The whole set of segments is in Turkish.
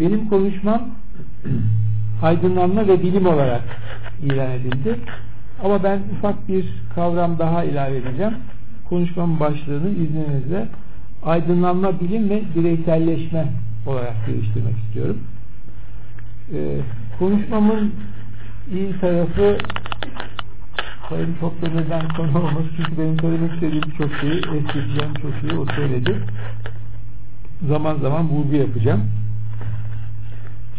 benim konuşmam aydınlanma ve bilim olarak ilan edildi. Ama ben ufak bir kavram daha ilave edeceğim. Konuşmamın başlığını izninizle aydınlanma, bilim ve bireyselleşme olarak geliştirmek istiyorum. Ee, konuşmamın iyi tarafı Sayın Toplanır'dan konu olması çünkü benim söylemek istediğim çok şeyi eskileceğim çok şeyi o söyledi. Zaman zaman vurgu yapacağım.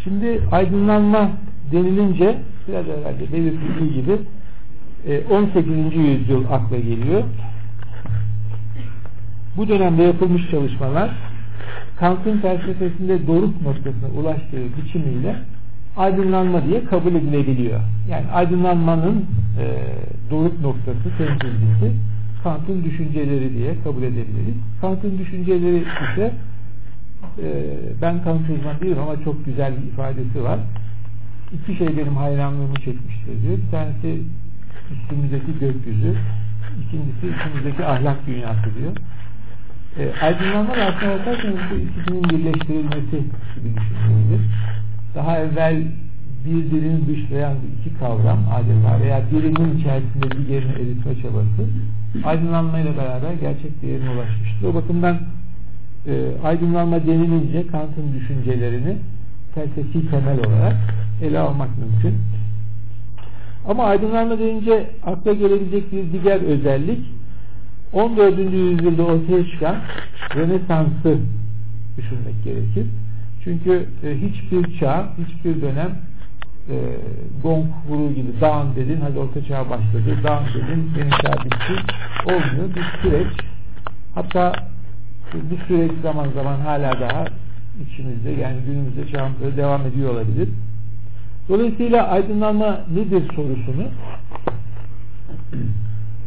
Şimdi aydınlanma denilince biraz evvel belirtildiği gibi 18. E, yüzyıl akla geliyor. Bu dönemde yapılmış çalışmalar Kant'ın felsefesinde doruk noktasına ulaştığı biçimiyle aydınlanma diye kabul edilebiliyor. Yani aydınlanmanın e, doruk noktası temsilcisi Kant'ın düşünceleri diye kabul edebiliriz. Kant'ın düşünceleri ise e, ben Kant uzman değilim ama çok güzel bir ifadesi var. İki şey benim hayranlığımı çekmiştir diyor. Bir tanesi üstümüzdeki gökyüzü, ikincisi içimizdeki ahlak dünyası diyor. E, aydınlanma aslında bakarsanız bu ikisinin birleştirilmesi gibi düşünülür. Daha evvel birbirini dışlayan iki kavram adeta veya birinin içerisinde diğerini eritme çabası aydınlanmayla beraber gerçek değerine ulaşmıştır. O bakımdan e, aydınlanma denilince Kant'ın düşüncelerini felsefi temel olarak ele almak mümkün. Ama aydınlanma denince akla gelebilecek bir diğer özellik 14. yüzyılda ortaya çıkan Rönesans'ı düşünmek gerekir. Çünkü e, hiçbir çağ, hiçbir dönem e, gong vurur gibi dağın dedin, hadi orta çağ başladı, dağın dedin, yeni çağ bitti. Olmuyor. Bir süreç. Hatta bu süreç zaman zaman hala daha içimizde yani günümüzde çağımızda devam ediyor olabilir. Dolayısıyla aydınlanma nedir sorusunu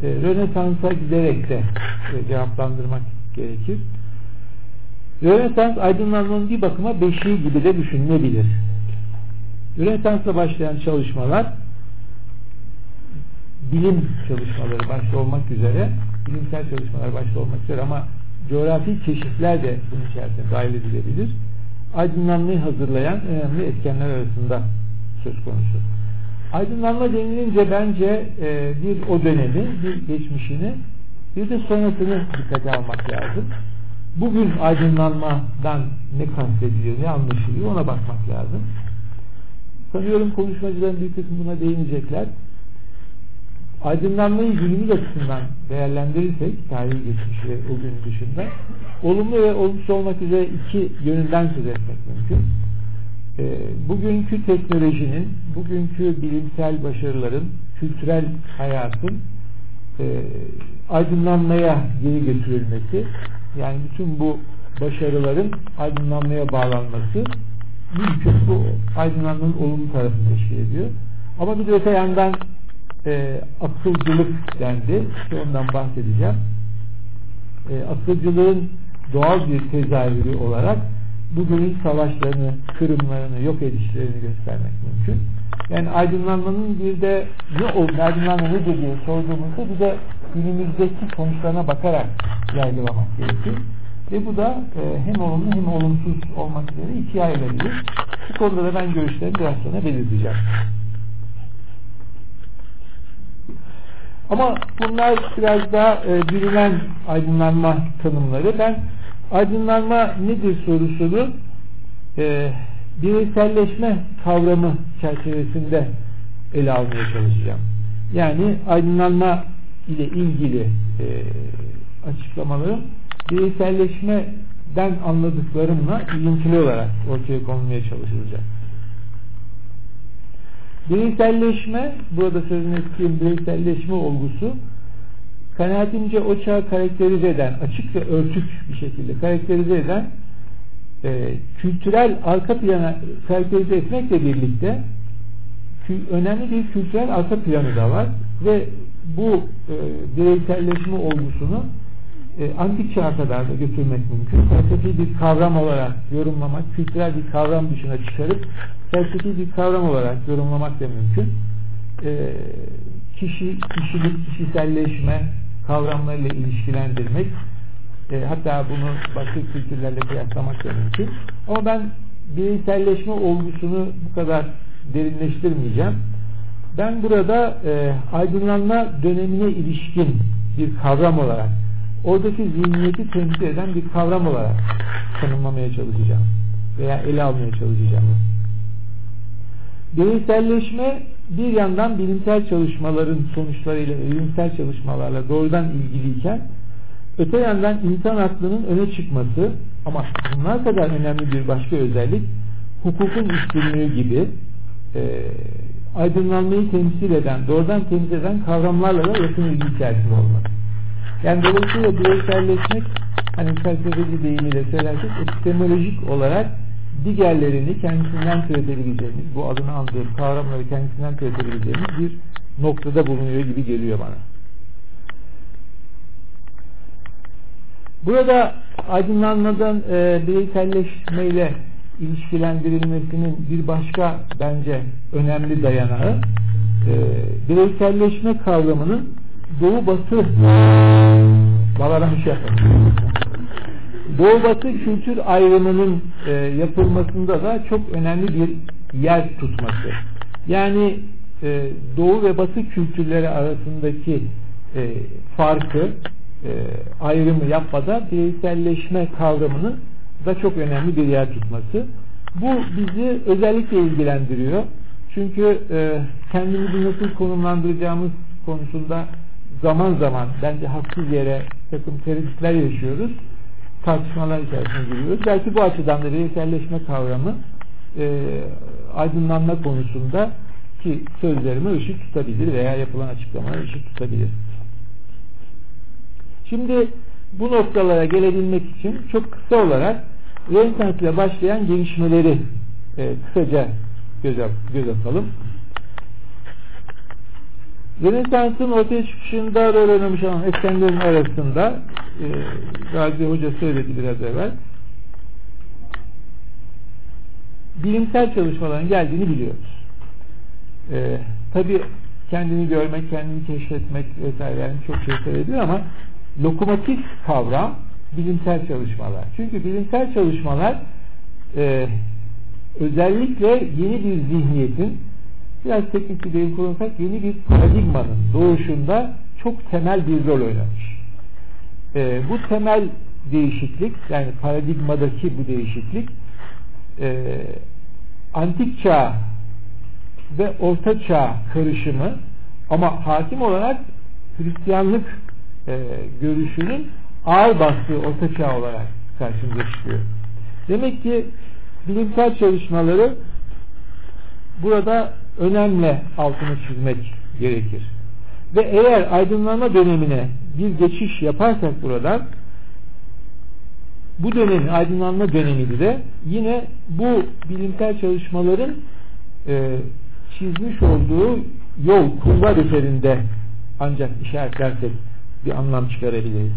e, Rönesans'a giderek de e, cevaplandırmak gerekir. Rönesans aydınlanmanın bir bakıma beşiği gibi de düşünülebilir. Rönesans'la başlayan çalışmalar bilim çalışmaları başta olmak üzere bilimsel çalışmalar başta olmak üzere ama coğrafi keşifler de bunun içerisinde dahil edilebilir. Aydınlanmayı hazırlayan önemli etkenler arasında söz konusu. Aydınlanma denilince bence e, bir o dönemi, bir geçmişini, bir de sonrasını dikkate almak lazım. Bugün aydınlanmadan ne kastediliyor, ne anlaşılıyor ona bakmak lazım. Sanıyorum konuşmacıların bir kısmı buna değinecekler. Aydınlanmayı günümüz açısından değerlendirirsek, tarihi geçmiş ve o gün dışında, olumlu ve olumsuz olmak üzere iki yönünden söz etmek mümkün. E, bugünkü teknolojinin, bugünkü bilimsel başarıların, kültürel hayatın e, aydınlanmaya geri götürülmesi, yani bütün bu başarıların aydınlanmaya bağlanması mümkün. Bu aydınlanmanın olumlu tarafını teşkil ediyor. Ama bir de öte yandan e, akılcılık dendi. İşte ondan bahsedeceğim. E, akılcılığın doğal bir tezahürü olarak bugünün savaşlarını, kırımlarını, yok edişlerini göstermek mümkün. Yani aydınlanmanın bir de ne oldu, aydınlanma nedir diye sorduğumuzda bir de günümüzdeki sonuçlarına bakarak yargılamak gerekir. Ve bu da e, hem olumlu hem olumsuz olmak üzere ikiye ayrılabilir. Bu konuda da ben görüşlerimi biraz sonra belirteceğim. Ama bunlar biraz daha e, bilinen aydınlanma tanımları. Ben aydınlanma nedir sorusunu e, bireyselleşme kavramı çerçevesinde ele almaya çalışacağım. Yani aydınlanma ile ilgili e, açıklamalarım bireyselleşmeden anladıklarımla ilintili olarak ortaya konulmaya çalışılacak. Bireyselleşme, burada sözünü ettiğim bireyselleşme olgusu kanaatimce o çağı karakterize eden, açık ve örtük bir şekilde karakterize eden e, kültürel arka plana karakterize etmekle birlikte önemli bir kültürel arka planı da var ve bu e, bireyselleşme olgusunu e, antik çağa kadar da götürmek mümkün. Felsefi bir kavram olarak yorumlamak, kültürel bir kavram dışına çıkarıp felsefi bir kavram olarak yorumlamak da mümkün. E, kişi, kişilik, kişiselleşme kavramlarıyla ilişkilendirmek e, hatta bunu başka kültürlerle kıyaslamak da mümkün. Ama ben bireyselleşme olgusunu bu kadar derinleştirmeyeceğim. Ben burada e, aydınlanma dönemine ilişkin bir kavram olarak oradaki zihniyeti temsil eden bir kavram olarak tanımlamaya çalışacağım veya ele almaya çalışacağım. Bireyselleşme bir yandan bilimsel çalışmaların sonuçlarıyla, bilimsel çalışmalarla doğrudan ilgiliyken öte yandan insan aklının öne çıkması ama bunlar kadar önemli bir başka özellik hukukun üstünlüğü gibi e, aydınlanmayı temsil eden, doğrudan temsil eden kavramlarla da yakın ilgi içerisinde olmak. Yani dolayısıyla bireyselleşmek hani felsefeci deyimiyle söylersek epistemolojik olarak diğerlerini kendisinden türetebileceğimiz, bu adını andığım kavramları kendisinden türetebileceğimiz bir noktada bulunuyor gibi geliyor bana. Burada aydınlanmadan e, bireyselleşmeyle ilişkilendirilmesinin bir başka bence önemli dayanağı e, bireyselleşme kavramının doğu batı bağlanan şey Doğu batı kültür ayrımının e, yapılmasında da çok önemli bir yer tutması. Yani e, doğu ve batı kültürleri arasındaki e, farkı e, ayrımı yapmada bireyselleşme kavramının da çok önemli bir yer tutması. Bu bizi özellikle ilgilendiriyor. Çünkü e, kendimizi nasıl konumlandıracağımız konusunda zaman zaman bence haksız yere takım tereddütler yaşıyoruz. Tartışmalar içerisine giriyoruz. Belki bu açıdan da bireyselleşme kavramı e, aydınlanma konusunda ki sözlerime ışık tutabilir veya yapılan açıklamalar ışık tutabilir. Şimdi bu noktalara gelebilmek için çok kısa olarak Rönesans ile başlayan gelişmeleri e, kısaca göz, göz atalım. Rönesans'ın ortaya çıkışında rol oynamış olan etkenlerin arasında e, Gazi Hoca söyledi biraz evvel bilimsel çalışmaların geldiğini biliyoruz. E, Tabi kendini görmek, kendini keşfetmek vesaire yani çok şey söylediyor ama lokomotif kavram bilimsel çalışmalar. Çünkü bilimsel çalışmalar e, özellikle yeni bir zihniyetin biraz teknik bir deyim kullanırsak yeni bir paradigmanın doğuşunda çok temel bir rol oynamış. E, bu temel değişiklik yani paradigmadaki bu değişiklik e, antik çağ ve orta çağ karışımı ama hakim olarak Hristiyanlık e, görüşünün ağır bastığı orta çağ olarak karşımıza çıkıyor. Demek ki bilimsel çalışmaları burada önemli altını çizmek gerekir. Ve eğer aydınlanma dönemine bir geçiş yaparsak buradan bu dönemin aydınlanma döneminde de yine bu bilimsel çalışmaların e, çizmiş olduğu yol, kulvar üzerinde ancak işaretlersek bir anlam çıkarabiliriz.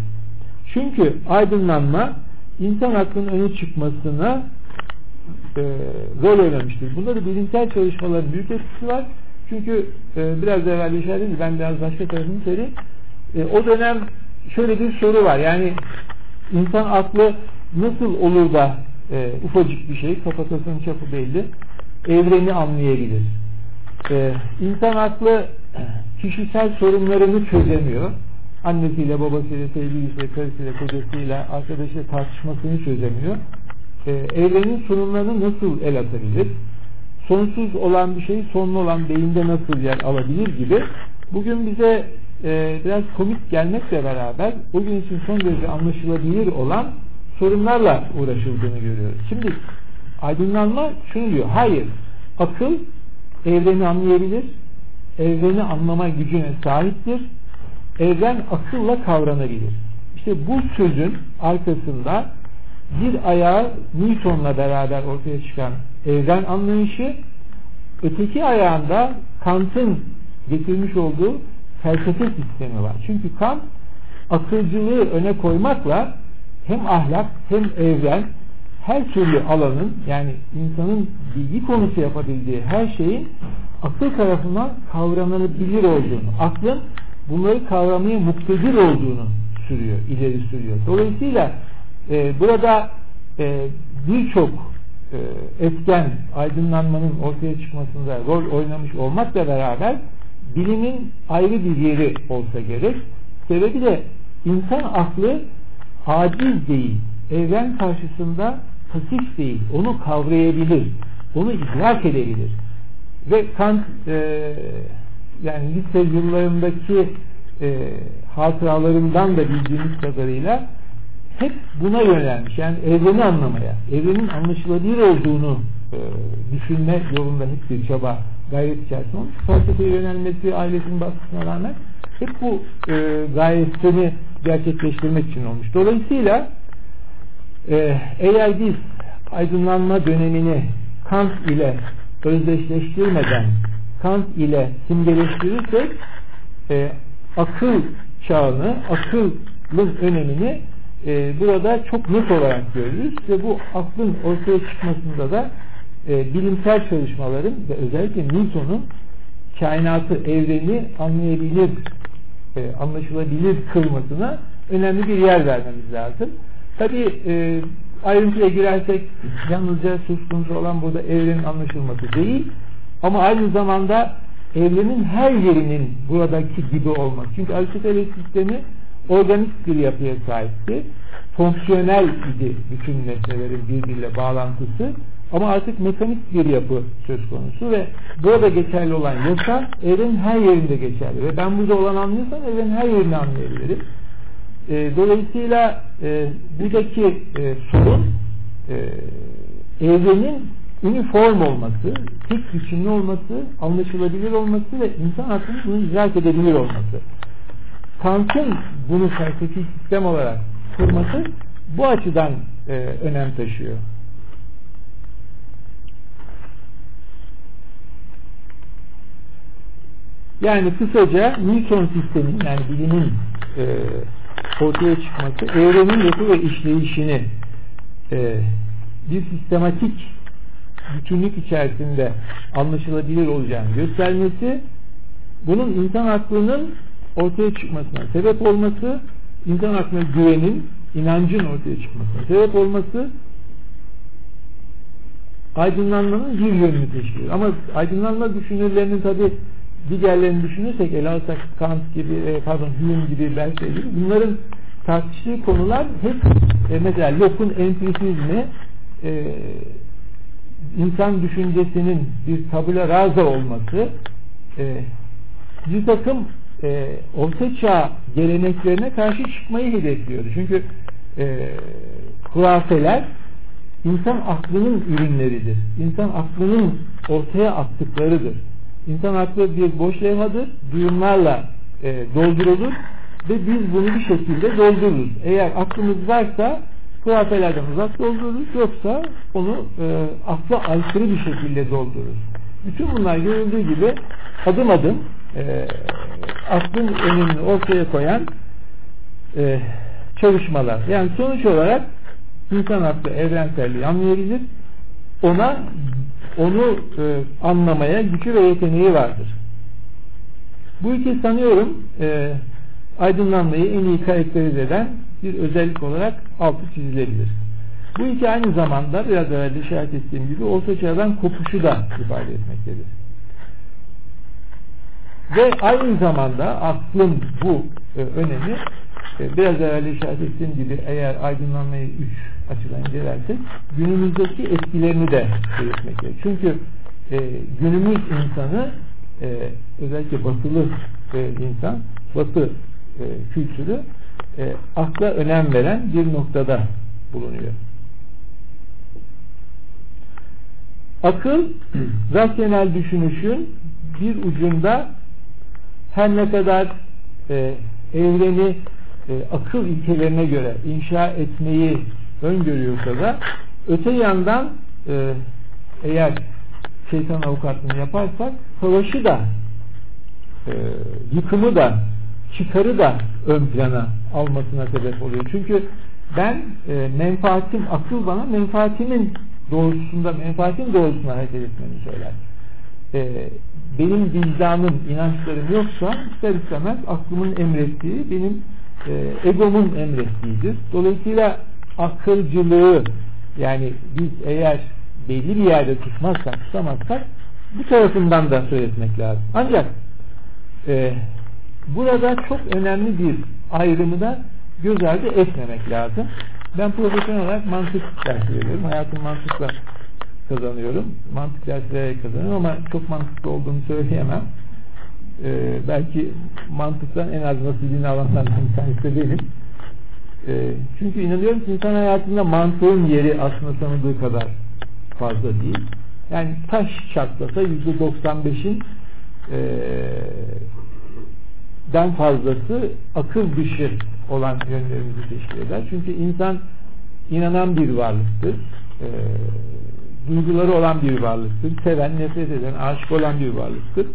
Çünkü aydınlanma insan aklının öne çıkmasına e, rol oynamıştır. Bunda da bilimsel çalışmaların büyük etkisi var. Çünkü e, biraz evvel işaret edildi, ben biraz başka tarafını söyleyeyim. E, o dönem şöyle bir soru var. Yani insan aklı nasıl olur da e, ufacık bir şey, kafatasının çapı belli, evreni anlayabilir. E, insan aklı kişisel sorunlarını çözemiyor annesiyle, babasıyla, sevgilisiyle, karısıyla, kocasıyla, arkadaşıyla tartışmasını çözemiyor. Ee, evrenin sorunlarını nasıl el atabilir? Sonsuz olan bir şey sonlu olan beyinde nasıl yer alabilir gibi bugün bize e, biraz komik gelmekle beraber bugün için son derece anlaşılabilir olan sorunlarla uğraşıldığını görüyoruz. Şimdi aydınlanma şunu diyor. Hayır. Akıl evreni anlayabilir. Evreni anlama gücüne sahiptir evren akılla kavranabilir. İşte bu sözün arkasında bir ayağı Newton'la beraber ortaya çıkan evren anlayışı öteki ayağında Kant'ın getirmiş olduğu felsefe sistemi var. Çünkü Kant akılcılığı öne koymakla hem ahlak hem evren her türlü alanın yani insanın bilgi konusu yapabildiği her şeyin akıl tarafından kavranabilir olduğunu, aklın bunları kavramaya muktedir olduğunu sürüyor, ileri sürüyor. Dolayısıyla e, burada e, birçok e, etken aydınlanmanın ortaya çıkmasında rol oynamış olmakla beraber bilimin ayrı bir yeri olsa gerek. Sebebi de insan aklı aciz değil. Evren karşısında pasif değil. Onu kavrayabilir. Onu idrak edebilir. Ve Kant e, yani lise yıllarındaki e, hatıralarından da bildiğimiz kadarıyla hep buna yönelmiş. Yani evreni anlamaya, evrenin anlaşılabilir olduğunu e, düşünme yolunda hep bir çaba, gayret içerisinde olmuş. Felsefeye yönelmesi, ailesinin baskısına rağmen hep bu e, gayesini gerçekleştirmek için olmuş. Dolayısıyla e, eğer biz aydınlanma dönemini Kant ile özdeşleştirmeden Kant ile simgeleştirirsek e, akıl çağını, akılın önemini e, burada çok net olarak görürüz ve bu aklın ortaya çıkmasında da e, bilimsel çalışmaların ve özellikle Newton'un kainatı, evreni anlayabilir, e, anlaşılabilir kılmasına önemli bir yer vermemiz lazım. Tabi e, ayrıntıya girersek yalnızca söz konusu olan burada evrenin anlaşılması değil ama aynı zamanda evrenin her yerinin buradaki gibi olması. Çünkü Aristoteles sistemi organik bir yapıya sahipti. Fonksiyonel idi bütün nesnelerin birbiriyle bağlantısı. Ama artık mekanik bir yapı söz konusu ve burada geçerli olan yasa evrenin her yerinde geçerli. Ve ben burada olan anlıyorsam evrenin her yerini anlayabilirim. E, dolayısıyla e, buradaki e, sorun e, evrenin üniform olması, tek biçimli olması, anlaşılabilir olması ve insan aklının bunu idrak edebilir olması. Kant'ın bunu felsefi sistem olarak kurması bu açıdan e, önem taşıyor. Yani kısaca Newton sistemin yani bilimin e, ortaya çıkması evrenin yapı ve işleyişini e, bir sistematik bütünlük içerisinde anlaşılabilir olacağını göstermesi bunun insan aklının ortaya çıkmasına sebep olması insan aklına güvenin inancın ortaya çıkmasına sebep olması aydınlanmanın bir yönünü teşkil ediyor. Ama aydınlanma düşünürlerinin tabi diğerlerini düşünürsek ele alsak Kant gibi e, pardon Hume gibi Berkeley gibi bunların tartıştığı konular hep e, mesela Locke'un empirisizmi e, insan düşüncesinin bir tabula rasa olması e, bir takım e, orta çağ geleneklerine karşı çıkmayı hedefliyordu. Çünkü e, hurafeler insan aklının ürünleridir. İnsan aklının ortaya attıklarıdır. İnsan aklı bir boş levhadır. Duyumlarla e, doldurulur ve biz bunu bir şekilde doldururuz. Eğer aklımız varsa hurafelerden uzak doldururuz. Yoksa onu e, akla aykırı bir şekilde doldururuz. Bütün bunlar görüldüğü gibi adım adım e, aklın önemini ortaya koyan e, çalışmalar. Yani sonuç olarak insan aklı evrenselliği anlayabilir. Ona onu e, anlamaya gücü ve yeteneği vardır. Bu iki sanıyorum e, aydınlanmayı en iyi karakterize eden bir özellik olarak altı çizilebilir. Bu iki aynı zamanda biraz evvel işaret ettiğim gibi orta çağdan kopuşu da ifade etmektedir. Ve aynı zamanda aklın bu e, önemi e, biraz evvel işaret ettiğim gibi eğer aydınlanmayı üç açıdan incelersek günümüzdeki etkilerini de belirtmektedir. Çünkü e, günümüz insanı e, özellikle batılı e, insan, batı e, kültürü e, akla önem veren bir noktada bulunuyor. Akıl rasyonel düşünüşün bir ucunda her ne kadar e, evreni e, akıl ilkelerine göre inşa etmeyi öngörüyorsa da öte yandan e, eğer şeytan avukatlığını yaparsak savaşı da e, yıkımı da çıkarı da ön plana almasına sebep oluyor. Çünkü ben e, menfaatim, akıl bana menfaatimin doğrultusunda, menfaatin doğrultusunda hareket etmeni söyler. E, benim vicdanım, inançlarım yoksa ister istemez aklımın emrettiği benim e, egomun emrettiğidir. Dolayısıyla akılcılığı yani biz eğer belli bir yerde tutmazsak, tutamazsak bu tarafından da söyletmek lazım. Ancak e, burada çok önemli bir ayrımı da göz ardı etmemek lazım. Ben profesyonel olarak mantık dersi veriyorum. Hayatım mantıkla kazanıyorum. Mantık dersleri kazanıyorum ama çok mantıklı olduğunu söyleyemem. Ee, belki mantıktan en az nasibini alanlardan bir tanesi de benim. Ee, çünkü inanıyorum ki insan hayatında mantığın yeri aslında sanıldığı kadar fazla değil. Yani taş çatlasa %95'in e, den fazlası akıl dışı olan yönlerimizi teşkil eder. Çünkü insan inanan bir varlıktır. E, duyguları olan bir varlıktır. Seven, nefret eden, aşık olan bir varlıktır.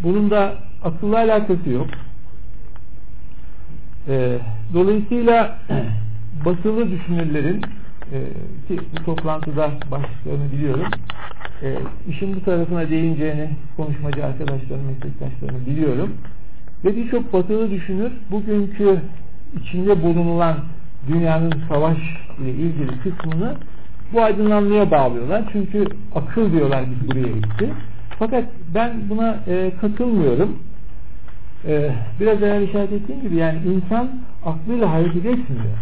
Bunun da akılla alakası yok. E, dolayısıyla basılı düşünürlerin e, ki bu toplantıda başlıklarını biliyorum. E, işin bu tarafına değineceğini konuşmacı arkadaşlarım, meslektaşlarını biliyorum. Ve birçok batılı düşünür bugünkü içinde bulunulan dünyanın savaş ile ilgili kısmını bu aydınlanmaya bağlıyorlar. Çünkü akıl diyorlar biz buraya gitti. Fakat ben buna e, katılmıyorum. E, biraz evvel işaret ettiğim gibi yani insan aklıyla hareket etmiyor.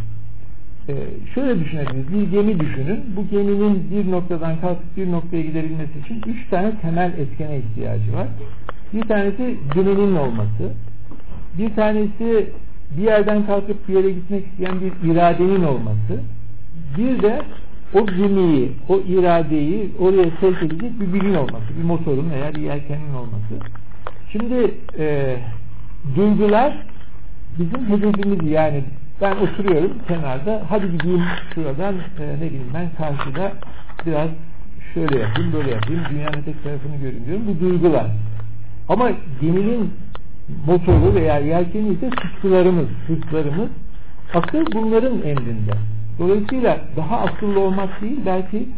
E, şöyle düşünebiliriz. Bir gemi düşünün. Bu geminin bir noktadan kalkıp bir noktaya gidebilmesi için üç tane temel etkene ihtiyacı var. Bir tanesi dümenin olması. Bir tanesi bir yerden kalkıp bir yere gitmek isteyen bir iradenin olması. Bir de o gemiyi, o iradeyi oraya sevk edecek bir bilin olması, bir motorun veya bir yelkenin olması. Şimdi e, duygular bizim hedefimiz yani ben oturuyorum kenarda hadi gideyim şuradan e, ne bileyim ben karşıda biraz şöyle yapayım böyle yapayım dünyanın tek tarafını görün diyorum bu duygular ama geminin motoru veya yelkeni ise tutkularımız, hırslarımız akıl bunların emrinde. Dolayısıyla daha akıllı olmak değil belki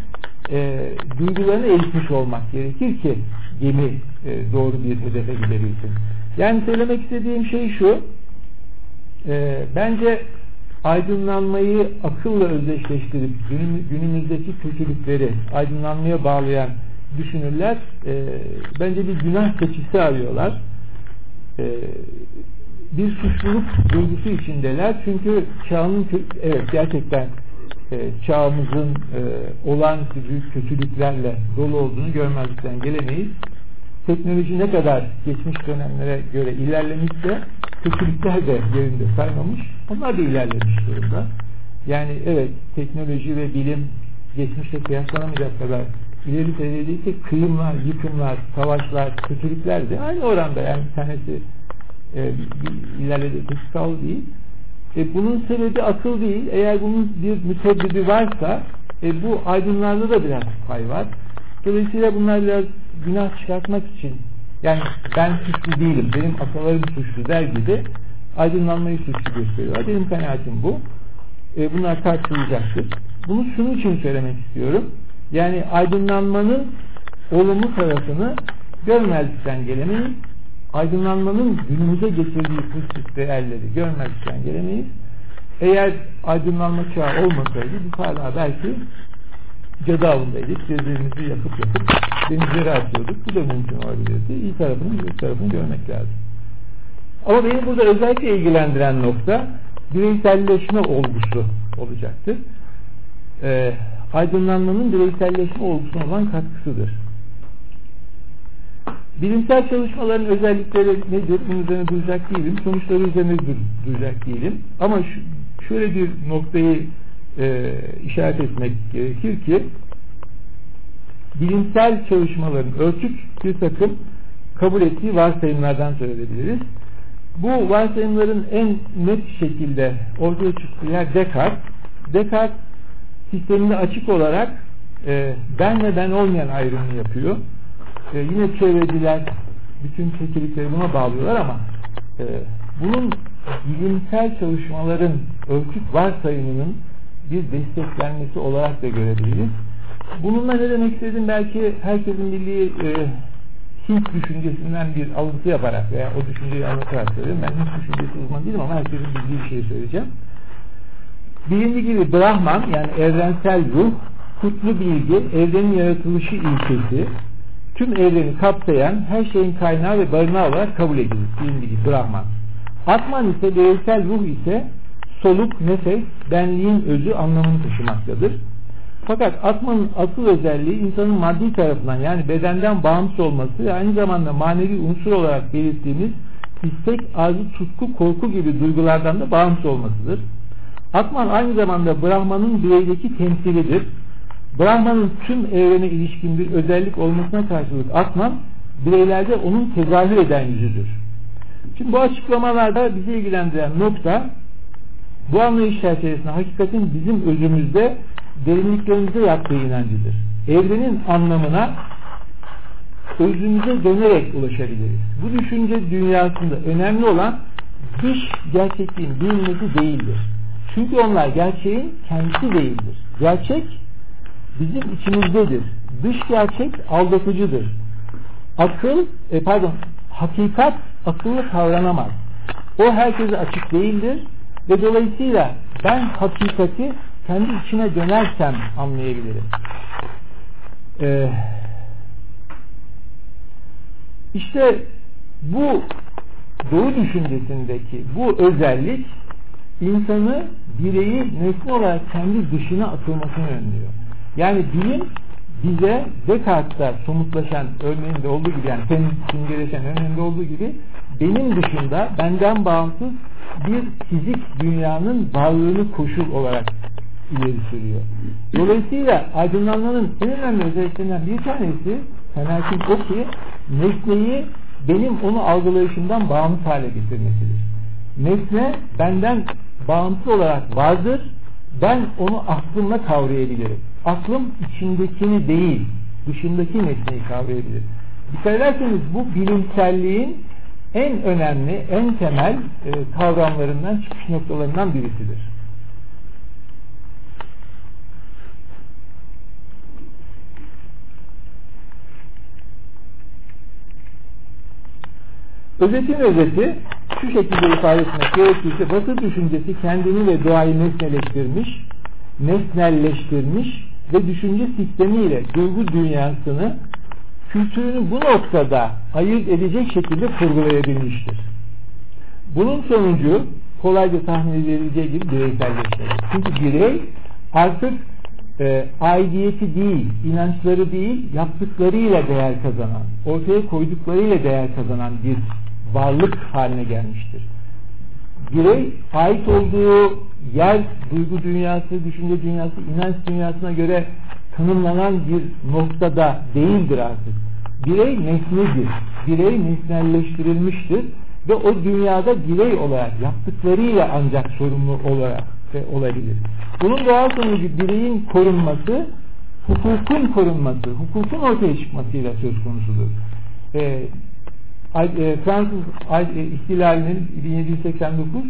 e, duygularını eğitmiş olmak gerekir ki gemi e, doğru bir hedefe gidebilsin. Yani söylemek istediğim şey şu e, bence aydınlanmayı akılla özdeşleştirip günümüzdeki kötülükleri aydınlanmaya bağlayan düşünürler e, bence bir günah keçisi arıyorlar. E, bir suçluluk duygusu içindeler. Çünkü çağın evet gerçekten e, çağımızın e, olağanüstü büyük kötülüklerle dolu olduğunu görmezlikten gelemeyiz. Teknoloji ne kadar geçmiş dönemlere göre ilerlemişse kötülükler de yerinde saymamış. Onlar da ilerlemiş durumda. Yani evet teknoloji ve bilim geçmişte kıyaslanamayacak kadar ileri seviyedeyse kıyımlar, yıkımlar, savaşlar, kötülükler de aynı oranda yani bir tanesi e, kısal değil. E, bunun sebebi akıl değil. Eğer bunun bir müsebbibi varsa e, bu aydınlarda da biraz pay var. Dolayısıyla bunlar biraz günah çıkartmak için yani ben suçlu değilim, benim atalarım suçlu der gibi aydınlanmayı suçlu gösteriyorlar. Benim kanaatim bu. E, bunlar tartışılacaktır. Bunu şunun için söylemek istiyorum. Yani aydınlanmanın olumlu tarafını görmezlikten gelemeyiz. Aydınlanmanın günümüze getirdiği pozitif değerleri görmezlikten gelemeyiz. Eğer aydınlanma çağı olmasaydı biz hala belki cadı avındaydık. Gözlerimizi yakıp yakıp denizlere atıyorduk. Bu da mümkün olabilirdi. İyi tarafını, kötü tarafını görmek lazım. Ama benim burada özellikle ilgilendiren nokta bireyselleşme olgusu olacaktır. Ee, aydınlanmanın bireyselleşme olgusuna olan katkısıdır. Bilimsel çalışmaların özellikleri nedir? Bunun üzerine duracak değilim. Sonuçları üzerine duracak değilim. Ama şöyle bir noktayı e, işaret etmek gerekir ki bilimsel çalışmaların ölçük bir takım kabul ettiği varsayımlardan söz edebiliriz. Bu varsayımların en net şekilde ortaya çıktığı yer Descartes. Descartes sisteminde açık olarak e, ben ve ben olmayan ayrımını yapıyor. E, yine çevreciler bütün kötülükleri buna bağlıyorlar ama e, bunun bilimsel çalışmaların ölçüt varsayımının bir desteklenmesi olarak da görebiliriz. Bununla ne demek istedim belki herkesin bildiği e, Hint düşüncesinden bir alıntı yaparak veya o düşünceyi anlatarak söylüyorum. Ben Hint düşüncesi uzman değilim ama herkesin bildiği bir şey söyleyeceğim. Bilindiği gibi Brahman yani evrensel ruh kutlu bilgi, evrenin yaratılışı ilkesi, tüm evreni kapsayan her şeyin kaynağı ve barınağı olarak kabul edilir. Bilim bilgi, Brahman. Atman ise bireysel ruh ise soluk, nefes, benliğin özü anlamını taşımaktadır. Fakat atmanın asıl özelliği insanın maddi tarafından yani bedenden bağımsız olması ve aynı zamanda manevi unsur olarak belirttiğimiz istek, arzu, tutku, korku gibi duygulardan da bağımsız olmasıdır. Atman aynı zamanda Brahman'ın bireydeki temsilidir. Brahman'ın tüm evrene ilişkin bir özellik olmasına karşılık Atman bireylerde onun tezahür eden yüzüdür. Şimdi bu açıklamalarda bizi ilgilendiren nokta bu anlayış çerçevesinde hakikatin bizim özümüzde derinliklerimizde yaptığı inancıdır. Evrenin anlamına özümüze dönerek ulaşabiliriz. Bu düşünce dünyasında önemli olan dış gerçekliğin bilinmesi değildir. Çünkü onlar gerçeğin kendisi değildir. Gerçek bizim içimizdedir. Dış gerçek aldatıcıdır. Akıl, e, pardon, hakikat akıllı kavranamaz. O herkese açık değildir ve dolayısıyla ben hakikati kendi içine dönersem anlayabilirim. Ee, işte bu doğu düşüncesindeki bu özellik insanı bireyi nesne olarak kendi dışına atılmasını önlüyor. Yani bilim bize Descartes'ta somutlaşan örneğinde olduğu gibi yani senin simgeleşen örneğinde olduğu gibi benim dışında benden bağımsız bir fizik dünyanın varlığını koşul olarak ileri sürüyor. Dolayısıyla aydınlanmanın en önemli özelliklerinden bir tanesi kanaatim o ki nesneyi benim onu algılayışımdan bağımsız hale getirmesidir. Nesne benden bağımsız olarak vardır. Ben onu aklımla kavrayabilirim. Aklım içindekini değil, dışındaki nesneyi kavrayabilir. Dikkat ederseniz bu bilimselliğin en önemli, en temel e, kavramlarından, çıkış noktalarından birisidir. Özetin özeti şu şekilde ifade etmek gerekirse Batı düşüncesi kendini ve doğayı nesneleştirmiş, nesnelleştirmiş ve düşünce sistemiyle duygu dünyasını kültürünü bu noktada ayırt edecek şekilde kurgulayabilmiştir. Bunun sonucu kolayca tahmin edilebileceği gibi bireyselleşmedir. Çünkü birey artık e, aidiyeti değil, inançları değil, yaptıklarıyla değer kazanan, ortaya koyduklarıyla değer kazanan bir varlık haline gelmiştir. Birey ait olduğu yer, duygu dünyası, düşünce dünyası, inanç dünyasına göre tanımlanan bir noktada değildir artık. Birey nesnedir. Birey nesnelleştirilmiştir ve o dünyada birey olarak yaptıklarıyla ancak sorumlu olarak olabilir. Bunun doğal sonucu bireyin korunması, hukukun korunması, hukukun ortaya çıkmasıyla söz konusudur. Ee, e, Fransız e, ihtilalinin 1789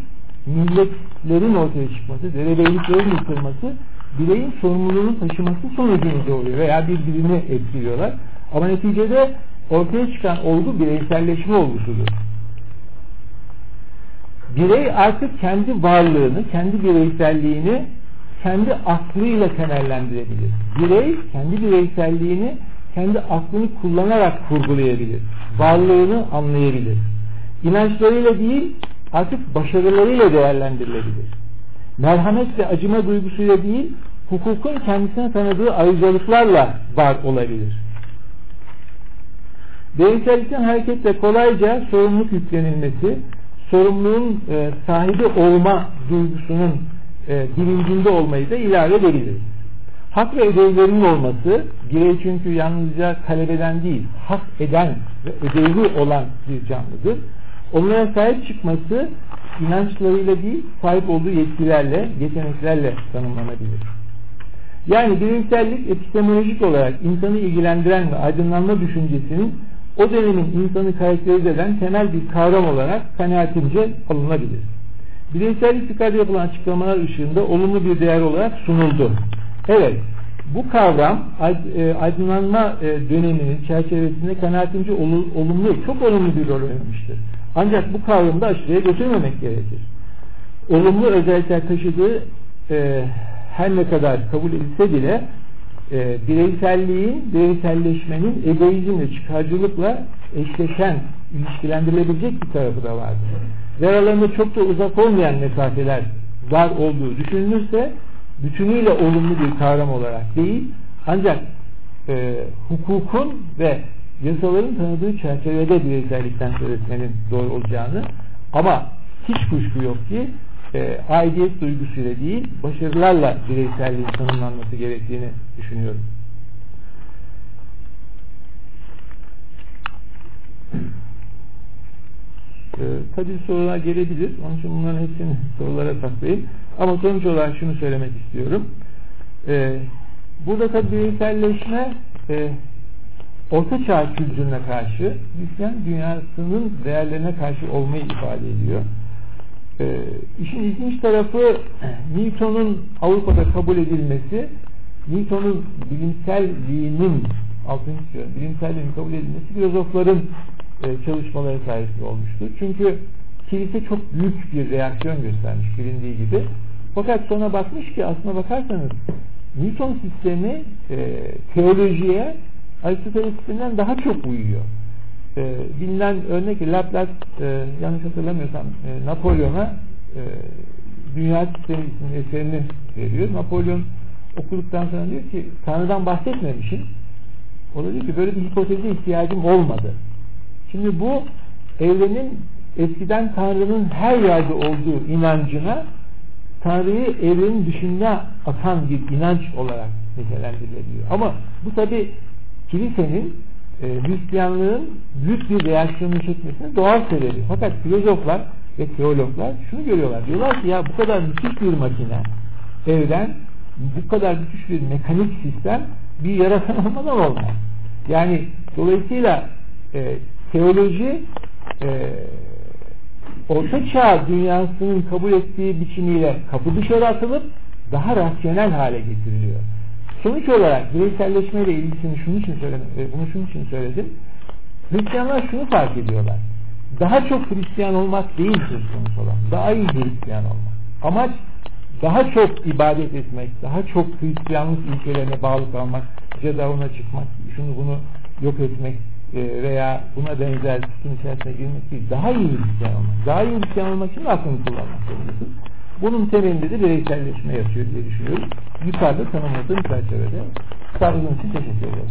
milletlerin ortaya çıkması, derebeyliklerin yıkılması bireyin sorumluluğunu taşıması sonucunda oluyor veya birbirini etkiliyorlar. Ama neticede ortaya çıkan olgu bireyselleşme olgusudur. Birey artık kendi varlığını, kendi bireyselliğini kendi aklıyla temellendirebilir. Birey kendi bireyselliğini kendi aklını kullanarak kurgulayabilir. Varlığını anlayabilir. İnançlarıyla değil artık başarılarıyla değerlendirilebilir. Merhamet ve acıma duygusuyla değil hukukun kendisine tanıdığı ayrıcalıklarla var olabilir. Bireysellikten hareketle kolayca sorumluluk yüklenilmesi, sorumluluğun e, sahibi olma duygusunun e, bilincinde olmayı da ilave edebiliriz. Hak ve ödevlerinin olması, birey çünkü yalnızca talep eden değil, hak eden ve ödevli olan bir canlıdır. Onlara sahip çıkması inançlarıyla değil, sahip olduğu yetkilerle, yeteneklerle tanımlanabilir. Yani bilimsellik epistemolojik olarak insanı ilgilendiren ve aydınlanma düşüncesinin o dönemin insanı karakterize eden temel bir kavram olarak kanaatimce alınabilir. Bireysellik yukarıda yapılan açıklamalar ışığında olumlu bir değer olarak sunuldu. Evet, bu kavram e, aydınlanma e, döneminin çerçevesinde kanaatimce olumlu, çok olumlu bir rol oynamıştır. Ancak bu kavramı da aşırıya götürmemek gerekir. Olumlu özellikler taşıdığı e, her ne kadar kabul edilse bile e, bireyselliğin, bireyselleşmenin egoizmle, çıkarcılıkla eşleşen, ilişkilendirilebilecek bir tarafı da vardır. Ve aralarında çok da uzak olmayan mesafeler var olduğu düşünülürse bütünüyle olumlu bir kavram olarak değil ancak e, hukukun ve yasaların tanıdığı çerçevede bireysellikten söz etmenin doğru olacağını ama hiç kuşku yok ki e, aidiyet duygusuyla değil başarılarla bireyselliğin tanımlanması gerektiğini düşünüyorum. Ee, tabii sorular gelebilir. Onun için bunların hepsini sorulara saklayayım. Ama sonuç olarak şunu söylemek istiyorum. Ee, burada tabii bireyselleşme e, Orta Çağ kültürüne karşı Hristiyan dünyasının değerlerine karşı olmayı ifade ediyor. Ee, işin ilginç tarafı Newton'un Avrupa'da kabul edilmesi Newton'un bilimselliğinin altını istiyorum, bilimselliğinin kabul edilmesi filozofların e, çalışmaları sayesinde olmuştur. Çünkü kilise çok büyük bir reaksiyon göstermiş bilindiği gibi. Fakat sonra bakmış ki aslına bakarsanız Newton sistemi e, teolojiye Aristoteles sisteminden daha çok uyuyor. E, bilinen örnek Laplace e, yanlış hatırlamıyorsam e, Napolyon'a e, Dünya Sistemi isimli eserini veriyor. Napolyon okuduktan sonra diyor ki Tanrı'dan bahsetmemişim. O da diyor ki böyle bir hipoteze ihtiyacım olmadı. Şimdi bu evrenin eskiden Tanrı'nın her yerde olduğu inancına Tanrı'yı evrenin dışında atan bir inanç olarak nitelendirilebiliyor. Ama bu tabi kilisenin e, Hristiyanlığın büyük bir reaksiyonu çekmesinin doğal sebebi. Fakat filozoflar ve teologlar şunu görüyorlar. Diyorlar ki ya bu kadar müthiş bir makine evren bu kadar müthiş bir mekanik sistem bir yaratan olmadan olmaz. Yani dolayısıyla e, teoloji e, Orta Çağ dünyasının kabul ettiği biçimiyle kapı dışarı atılıp daha rasyonel hale getiriliyor. Sonuç olarak bireyselleşmeyle ilgisini şunun için söyledim, e, bunu şunun için söyledim. Hristiyanlar şunu fark ediyorlar. Daha çok Hristiyan olmak değil söz konusu olan. Daha iyi Hristiyan olmak. Amaç daha çok ibadet etmek, daha çok Hristiyanlık ilkelerine bağlı kalmak, cedavuna çıkmak, şunu bunu yok etmek e, veya buna benzer tutun içerisine girmek değil. Daha iyi Hristiyan olmak. Daha iyi Hristiyan olmak için aklını kullanmak zorundasın. Bunun temelinde de bireyselleşme yatıyor diye düşünüyorum. Yukarıda tanımladığım çerçevede sabrınız için teşekkür ederim.